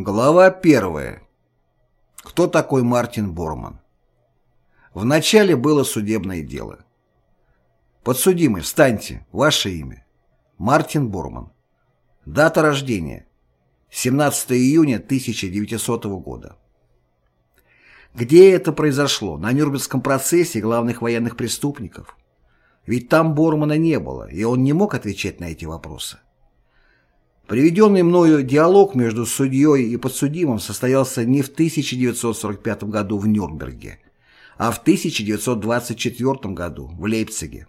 Глава первая. Кто такой Мартин Борман? Вначале было судебное дело. Подсудимый, встаньте, ваше имя. Мартин Борман. Дата рождения. 17 июня 1900 года. Где это произошло? На Нюрнбергском процессе главных военных преступников? Ведь там Бормана не было, и он не мог отвечать на эти вопросы. Приведенный мною диалог между судьей и подсудимым состоялся не в 1945 году в Нюрнберге, а в 1924 году в Лейпциге.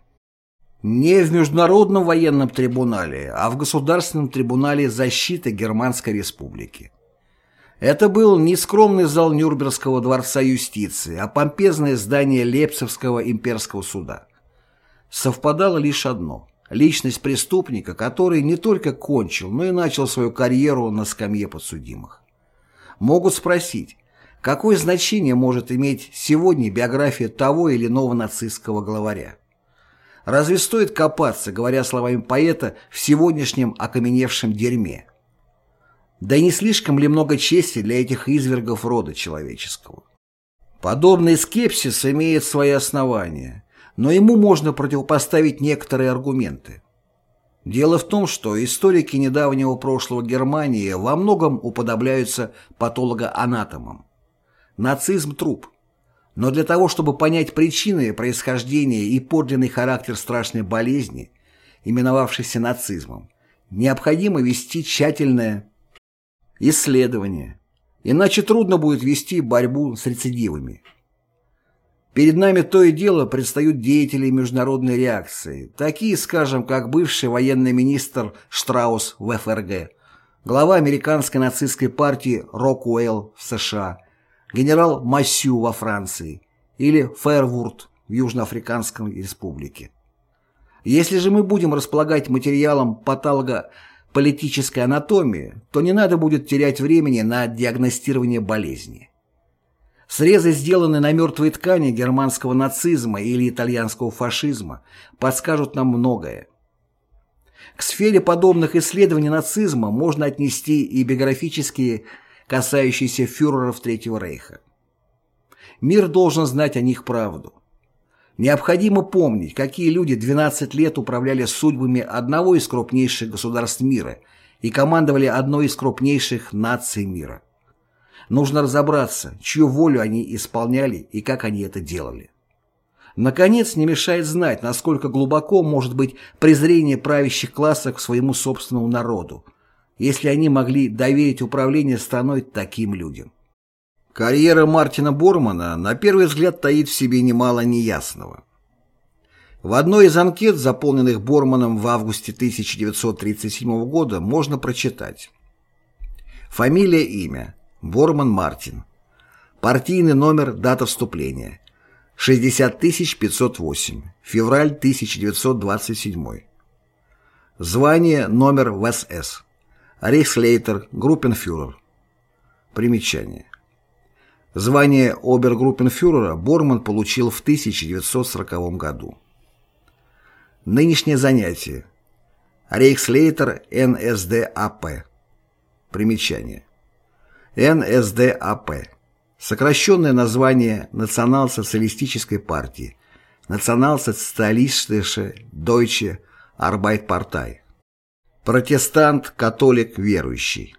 Не в Международном военном трибунале, а в Государственном трибунале защиты Германской Республики. Это был не скромный зал Нюрнбергского дворца юстиции, а помпезное здание Лейпцигского имперского суда. Совпадало лишь одно – личность преступника, который не только кончил, но и начал свою карьеру на скамье подсудимых. Могут спросить, какое значение может иметь сегодня биография того или иного нацистского главаря? Разве стоит копаться, говоря словами поэта, в сегодняшнем окаменевшем дерьме? Да и не слишком ли много чести для этих извергов рода человеческого? Подобный скепсис имеет свои основания – но ему можно противопоставить некоторые аргументы. Дело в том, что историки недавнего прошлого Германии во многом уподобляются патологоанатомам. Нацизм – труп. Но для того, чтобы понять причины происхождения и подлинный характер страшной болезни, именовавшейся нацизмом, необходимо вести тщательное исследование, иначе трудно будет вести борьбу с рецидивами. Перед нами то и дело предстают деятели международной реакции, такие, скажем, как бывший военный министр Штраус в ФРГ, глава американской нацистской партии Рокуэлл в США, генерал Массю во Франции или Фервурд в Южноафриканской республике. Если же мы будем располагать материалом патологополитической анатомии, то не надо будет терять времени на диагностирование болезни. Срезы, сделанные на мертвой ткани германского нацизма или итальянского фашизма, подскажут нам многое. К сфере подобных исследований нацизма можно отнести и биографические, касающиеся фюреров Третьего Рейха. Мир должен знать о них правду. Необходимо помнить, какие люди 12 лет управляли судьбами одного из крупнейших государств мира и командовали одной из крупнейших наций мира. Нужно разобраться, чью волю они исполняли и как они это делали. Наконец, не мешает знать, насколько глубоко может быть презрение правящих классов к своему собственному народу, если они могли доверить управление страной таким людям. Карьера Мартина Бормана на первый взгляд таит в себе немало неясного. В одной из анкет, заполненных Борманом в августе 1937 года, можно прочитать Фамилия, имя Борман Мартин. Партийный номер, дата вступления. 60508. Февраль 1927. Звание, номер в СС. Рейхслейтер, группенфюрер. Примечание. Звание обергруппенфюрера Борман получил в 1940 году. Нынешнее занятие. Рейхслейтер НСДАП. Примечание. НСДАП. Сокращенное название Национал-социалистической партии. Национал-социалистische Deutsche Arbeitpartei. Протестант, католик, верующий.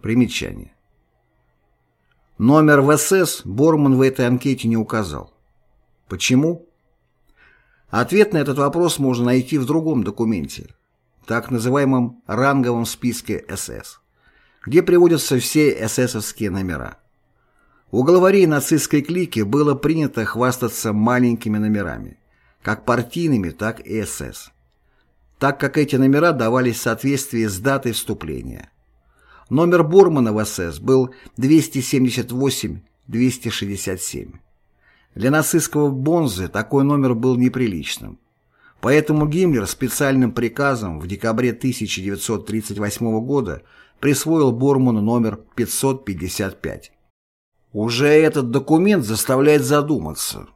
Примечание. Номер в СС Борман в этой анкете не указал. Почему? Ответ на этот вопрос можно найти в другом документе, так называемом ранговом списке СС где приводятся все эсэсовские номера. У главарей нацистской клики было принято хвастаться маленькими номерами, как партийными, так и СС, так как эти номера давались в соответствии с датой вступления. Номер Бормана в СС был 278-267. Для нацистского Бонзы такой номер был неприличным. Поэтому Гиммлер специальным приказом в декабре 1938 года присвоил Борману номер 555. Уже этот документ заставляет задуматься.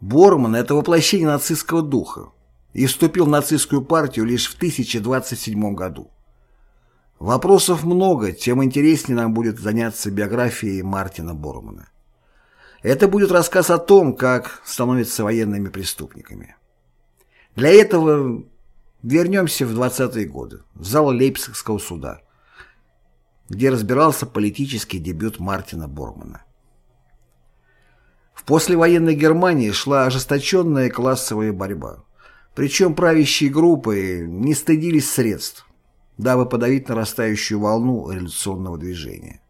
Борман – это воплощение нацистского духа и вступил в нацистскую партию лишь в 1027 году. Вопросов много, тем интереснее нам будет заняться биографией Мартина Бормана. Это будет рассказ о том, как становятся военными преступниками. Для этого вернемся в 20-е годы, в зал Лейпцигского суда, где разбирался политический дебют Мартина Бормана. В послевоенной Германии шла ожесточенная классовая борьба. Причем правящие группы не стыдились средств, дабы подавить нарастающую волну революционного движения.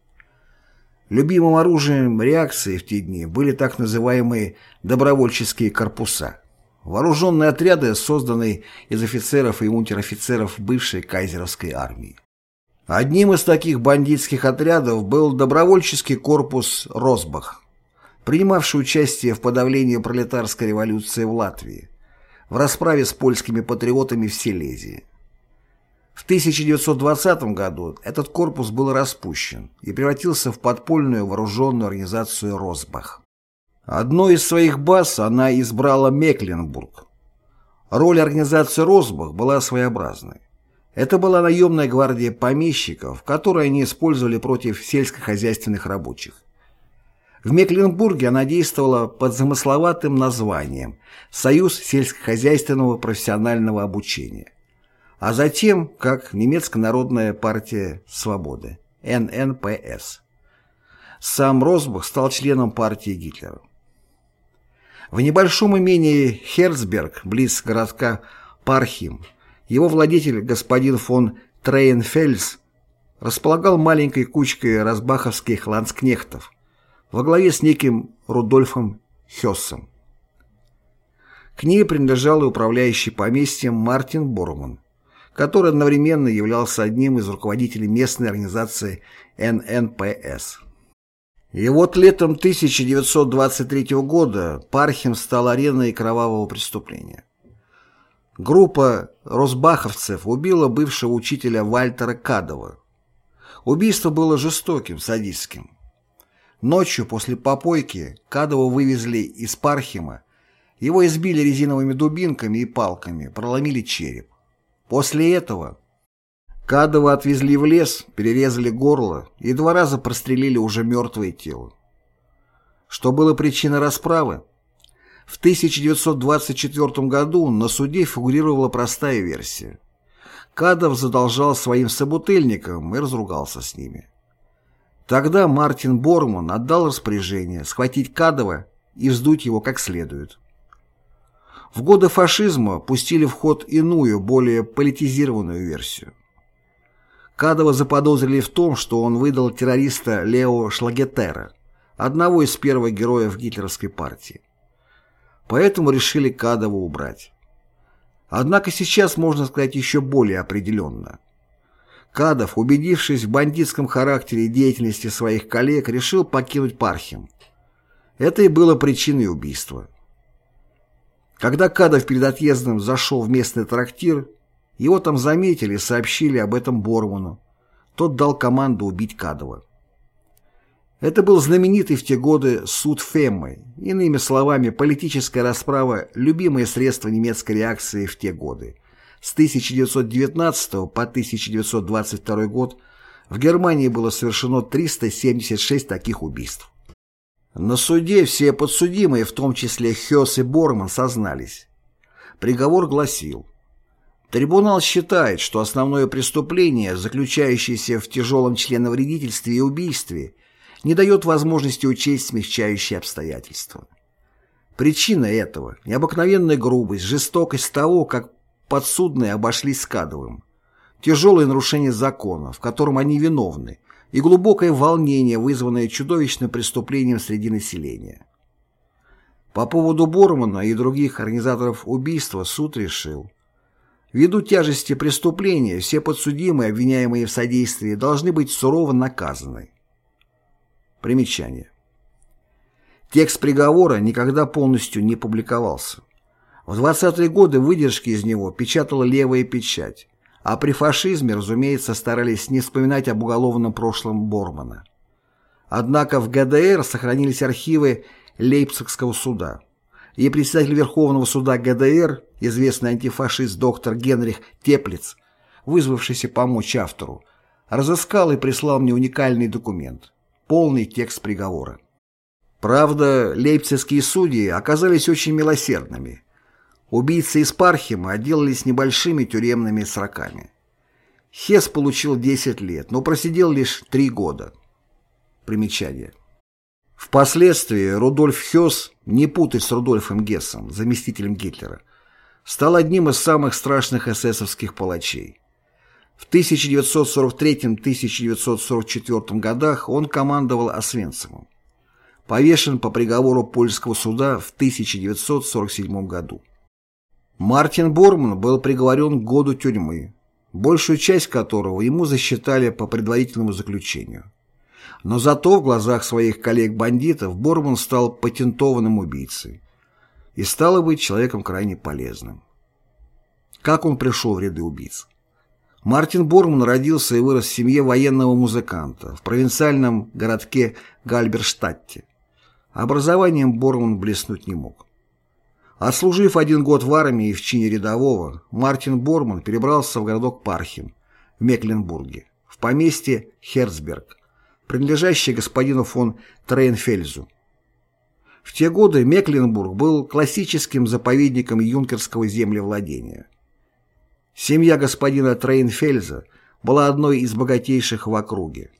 Любимым оружием реакции в те дни были так называемые добровольческие корпуса, вооруженные отряды, созданные из офицеров и унтер-офицеров бывшей кайзеровской армии. Одним из таких бандитских отрядов был добровольческий корпус «Росбах», принимавший участие в подавлении пролетарской революции в Латвии, в расправе с польскими патриотами в Силезии. В 1920 году этот корпус был распущен и превратился в подпольную вооруженную организацию «Росбах». Одной из своих баз она избрала Мекленбург. Роль организации «Росбах» была своеобразной. Это была наемная гвардия помещиков, которую они использовали против сельскохозяйственных рабочих. В Мекленбурге она действовала под замысловатым названием «Союз сельскохозяйственного профессионального обучения», а затем как Немецкая народная партия свободы, ННПС. Сам Росбах стал членом партии Гитлера. В небольшом имении Херцберг, близ городка Пархим, его владетель господин фон Трейнфельс располагал маленькой кучкой росбаховских ландскнехтов, во главе с неким Рудольфом Хессом. К ней принадлежал и управляющий поместьем Мартин Борман, который одновременно являлся одним из руководителей местной организации ННПС. И вот летом 1923 года Пархим стал ареной кровавого преступления. Группа росбаховцев убила бывшего учителя Вальтера Кадова. Убийство было жестоким, садистским. Ночью после попойки Кадова вывезли из Пархима, его избили резиновыми дубинками и палками, проломили череп. После этого Кадова отвезли в лес, перерезали горло и два раза прострелили уже мертвое тело. Что было причиной расправы? В 1924 году на суде фигурировала простая версия. Кадов задолжал своим собутыльникам и разругался с ними. Тогда Мартин Борман отдал распоряжение схватить Кадова и вздуть его как следует. В годы фашизма пустили в ход иную, более политизированную версию. Кадова заподозрили в том, что он выдал террориста Лео Шлагетера, одного из первых героев гитлеровской партии. Поэтому решили Кадова убрать. Однако сейчас можно сказать еще более определенно – Кадов, убедившись в бандитском характере и деятельности своих коллег, решил покинуть Пархим. Это и было причиной убийства. Когда Кадов перед отъездом зашел в местный трактир, его там заметили и сообщили об этом Борману. Тот дал команду убить Кадова. Это был знаменитый в те годы суд Феммы, иными словами, политическая расправа – любимое средство немецкой реакции в те годы – с 1919 по 1922 год в Германии было совершено 376 таких убийств. На суде все подсудимые, в том числе Хёс и Борман, сознались. Приговор гласил Трибунал считает, что основное преступление, заключающееся в тяжелом членовредительстве и убийстве, не дает возможности учесть смягчающие обстоятельства. Причина этого – необыкновенная грубость, жестокость того, как подсудные обошлись с Кадовым. Тяжелое нарушение закона, в котором они виновны, и глубокое волнение, вызванное чудовищным преступлением среди населения. По поводу Бормана и других организаторов убийства суд решил. Ввиду тяжести преступления все подсудимые, обвиняемые в содействии, должны быть сурово наказаны. Примечание. Текст приговора никогда полностью не публиковался. В 20-е годы выдержки из него печатала левая печать, а при фашизме, разумеется, старались не вспоминать об уголовном прошлом Бормана. Однако в ГДР сохранились архивы Лейпцигского суда, и председатель Верховного суда ГДР, известный антифашист доктор Генрих Теплиц, вызвавшийся помочь автору, разыскал и прислал мне уникальный документ, полный текст приговора. Правда, лейпцигские судьи оказались очень милосердными. Убийцы из Пархима отделались небольшими тюремными сроками. Хес получил 10 лет, но просидел лишь 3 года. Примечание. Впоследствии Рудольф Хёс, не путать с Рудольфом Гессом, заместителем Гитлера, стал одним из самых страшных эсэсовских палачей. В 1943-1944 годах он командовал Освенцимом. Повешен по приговору польского суда в 1947 году. Мартин Борман был приговорен к году тюрьмы, большую часть которого ему засчитали по предварительному заключению. Но зато в глазах своих коллег-бандитов Борман стал патентованным убийцей и стало быть человеком крайне полезным. Как он пришел в ряды убийц? Мартин Борман родился и вырос в семье военного музыканта в провинциальном городке Гальберштадте. Образованием Борман блеснуть не мог. Отслужив один год в армии в чине рядового, Мартин Борман перебрался в городок Пархим в Мекленбурге, в поместье Херцберг, принадлежащее господину фон Трейнфельсу. В те годы Мекленбург был классическим заповедником юнкерского землевладения. Семья господина Трейнфельза была одной из богатейших в округе.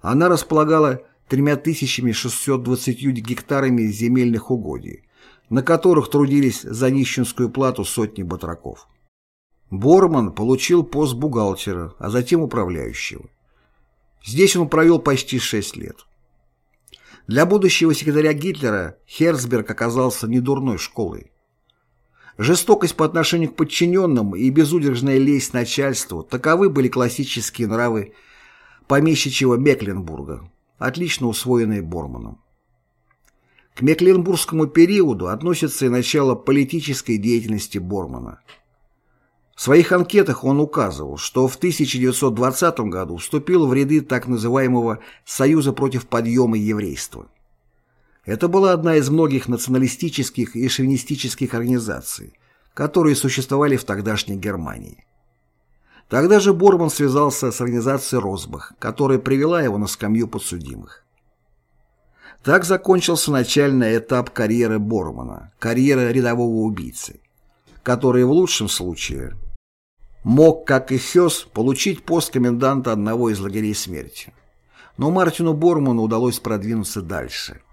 Она располагала 3620 гектарами земельных угодий, на которых трудились за нищенскую плату сотни батраков. Борман получил пост бухгалтера, а затем управляющего. Здесь он провел почти шесть лет. Для будущего секретаря Гитлера Херцберг оказался недурной школой. Жестокость по отношению к подчиненным и безудержная лесть начальству – таковы были классические нравы помещичьего Мекленбурга, отлично усвоенные Борманом. К Мекленбургскому периоду относится и начало политической деятельности Бормана. В своих анкетах он указывал, что в 1920 году вступил в ряды так называемого «Союза против подъема еврейства». Это была одна из многих националистических и шовинистических организаций, которые существовали в тогдашней Германии. Тогда же Борман связался с организацией Росбах, которая привела его на скамью подсудимых. Так закончился начальный этап карьеры Бормана, карьера рядового убийцы, который в лучшем случае мог, как и Хёс, получить пост коменданта одного из лагерей смерти. Но Мартину Борману удалось продвинуться дальше –